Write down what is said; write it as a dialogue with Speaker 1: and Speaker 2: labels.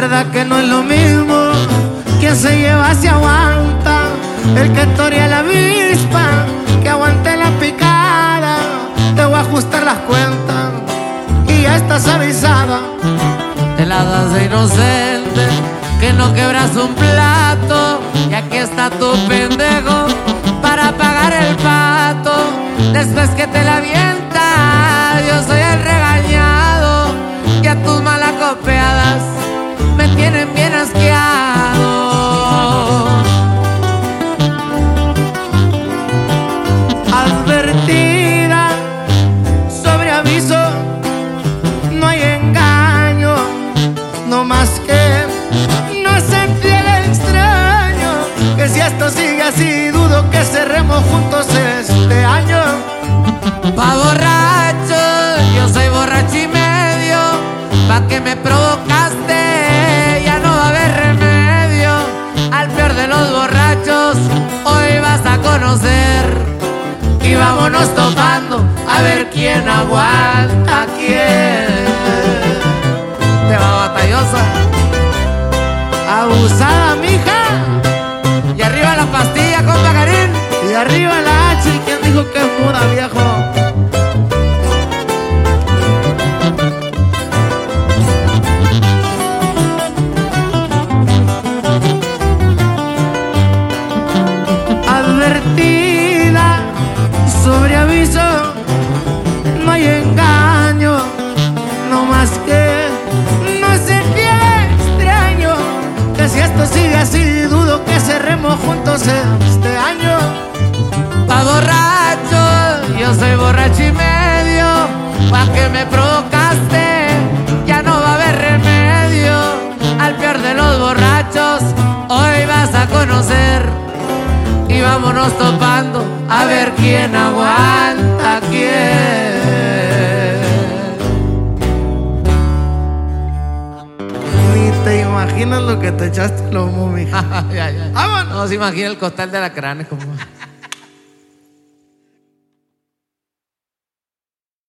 Speaker 1: verdad que no es lo mismo. Quien se lleva se aguanta. El que torea la avispa, que aguante la picada. Te voy a ajustar las cuentas y ya estás avisada.
Speaker 2: Te la das de inocente, que no quebras un plato. Y aquí está tu pendejo para pagar el pato. Después que te la avienta,
Speaker 1: Que
Speaker 2: me provocaste, ya no va a haber remedio. Al peor de los borrachos, hoy vas a conocer. Y vámonos topando a ver quién aguanta quién. Te va batallosa.
Speaker 1: Abusada, mija,
Speaker 2: Y arriba la pastilla, compa Karim.
Speaker 1: y arriba la H. ¿Y quién dijo que es muda, viejo? Si esto sigue así, dudo que cerremos juntos este año.
Speaker 2: Pa' borracho, yo soy borracho y medio. Pa' que me provocaste, ya no va a haber remedio. Al peor de los borrachos, hoy vas a conocer. Y vámonos topando a ver quién aguanta quién.
Speaker 1: Imaginas lo que te echaste lomo, mija.
Speaker 2: Ya, ya.
Speaker 1: Vámonos.
Speaker 2: No se imagina el costal de la crane como.